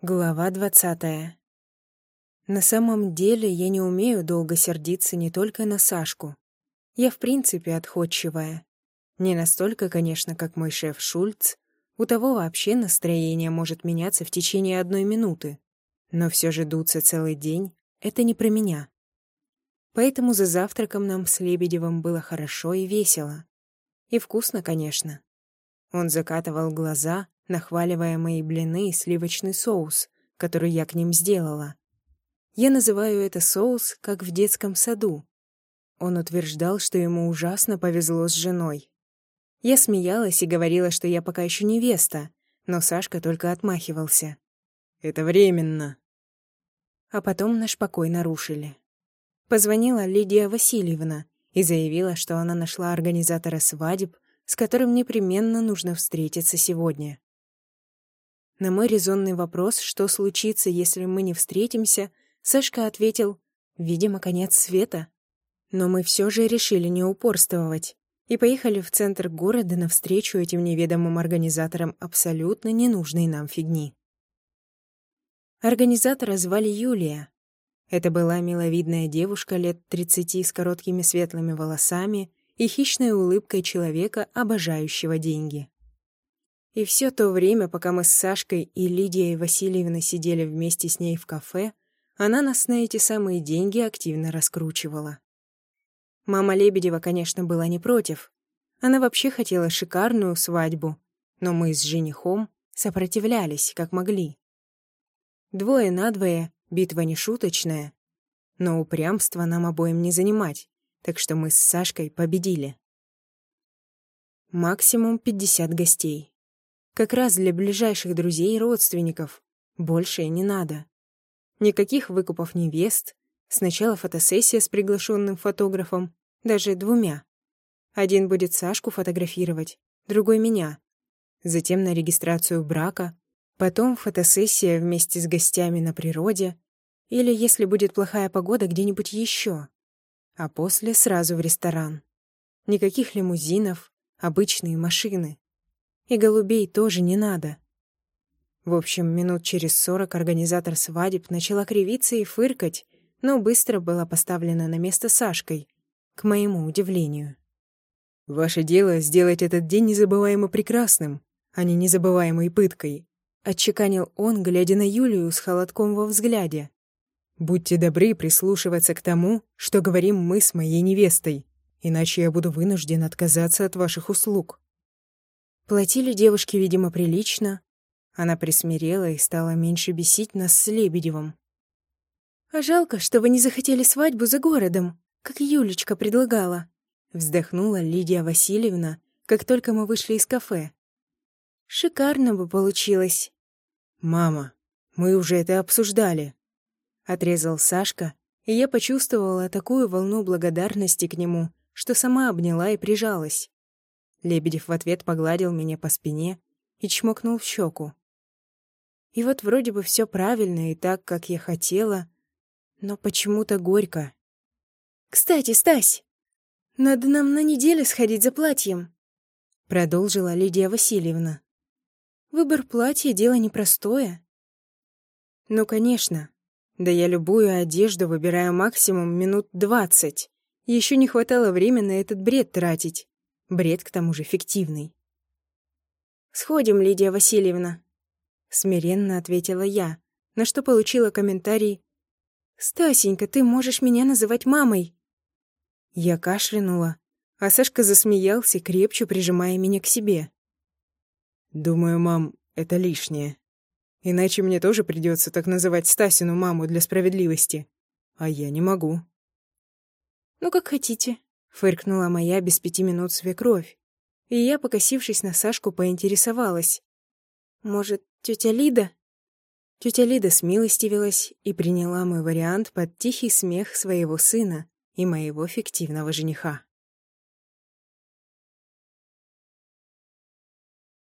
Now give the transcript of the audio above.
Глава двадцатая. На самом деле я не умею долго сердиться не только на Сашку. Я в принципе отходчивая. Не настолько, конечно, как мой шеф Шульц. У того вообще настроение может меняться в течение одной минуты. Но все же дуться целый день — это не про меня. Поэтому за завтраком нам с Лебедевым было хорошо и весело. И вкусно, конечно. Он закатывал глаза, нахваливая мои блины и сливочный соус, который я к ним сделала. Я называю это соус, как в детском саду. Он утверждал, что ему ужасно повезло с женой. Я смеялась и говорила, что я пока еще невеста, но Сашка только отмахивался. «Это временно». А потом наш покой нарушили. Позвонила Лидия Васильевна и заявила, что она нашла организатора свадеб, с которым непременно нужно встретиться сегодня. На мой резонный вопрос, что случится, если мы не встретимся, Сашка ответил, видимо, конец света. Но мы все же решили не упорствовать и поехали в центр города навстречу этим неведомым организаторам абсолютно ненужной нам фигни. Организатора звали Юлия. Это была миловидная девушка лет 30 с короткими светлыми волосами и хищной улыбкой человека, обожающего деньги. И все то время, пока мы с Сашкой и Лидией Васильевной сидели вместе с ней в кафе, она нас на эти самые деньги активно раскручивала. Мама Лебедева, конечно, была не против. Она вообще хотела шикарную свадьбу, но мы с женихом сопротивлялись, как могли. Двое на двое, битва не шуточная, но упрямство нам обоим не занимать, так что мы с Сашкой победили. Максимум 50 гостей. Как раз для ближайших друзей и родственников. Больше не надо. Никаких выкупов невест. Сначала фотосессия с приглашенным фотографом, даже двумя. Один будет Сашку фотографировать, другой — меня. Затем на регистрацию брака, потом фотосессия вместе с гостями на природе или, если будет плохая погода, где-нибудь еще. А после сразу в ресторан. Никаких лимузинов, обычные машины. И голубей тоже не надо. В общем, минут через сорок организатор свадеб начала кривиться и фыркать, но быстро была поставлена на место Сашкой, к моему удивлению. «Ваше дело — сделать этот день незабываемо прекрасным, а не незабываемой пыткой», — отчеканил он, глядя на Юлию с холодком во взгляде. «Будьте добры прислушиваться к тому, что говорим мы с моей невестой, иначе я буду вынужден отказаться от ваших услуг». Платили девушке, видимо, прилично. Она присмирела и стала меньше бесить нас с Лебедевым. «А жалко, что вы не захотели свадьбу за городом, как Юлечка предлагала», — вздохнула Лидия Васильевна, как только мы вышли из кафе. «Шикарно бы получилось». «Мама, мы уже это обсуждали», — отрезал Сашка, и я почувствовала такую волну благодарности к нему, что сама обняла и прижалась. Лебедев в ответ погладил меня по спине и чмокнул в щеку. И вот вроде бы все правильно и так, как я хотела, но почему-то горько. «Кстати, Стась, надо нам на неделю сходить за платьем», — продолжила Лидия Васильевна. «Выбор платья — дело непростое». «Ну, конечно. Да я любую одежду выбираю максимум минут двадцать. Еще не хватало времени на этот бред тратить. Бред, к тому же, фиктивный. «Сходим, Лидия Васильевна», — смиренно ответила я, на что получила комментарий «Стасенька, ты можешь меня называть мамой». Я кашлянула, а Сашка засмеялся, крепче прижимая меня к себе. «Думаю, мам, это лишнее. Иначе мне тоже придется так называть Стасину маму для справедливости. А я не могу». «Ну, как хотите», Фыркнула моя без пяти минут свекровь. И я, покосившись на Сашку, поинтересовалась. «Может, тетя Лида?» Тетя Лида смилостивилась и приняла мой вариант под тихий смех своего сына и моего фиктивного жениха.